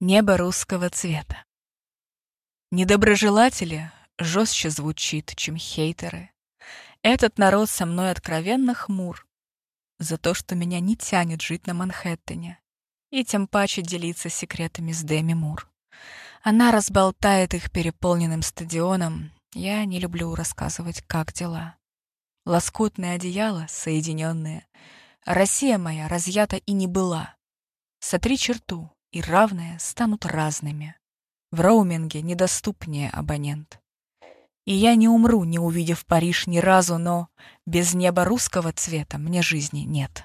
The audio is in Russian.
Небо русского цвета. Недоброжелатели жестче звучит, чем хейтеры. Этот народ со мной откровенно хмур за то, что меня не тянет жить на Манхэттене и тем паче делиться секретами с Дэми Мур. Она разболтает их переполненным стадионом. Я не люблю рассказывать, как дела. Лоскутное одеяло, соединенные. Россия моя разъята и не была. Сотри черту, и равные станут разными. В роуминге недоступнее абонент. И я не умру, не увидев Париж ни разу, но без неба русского цвета мне жизни нет.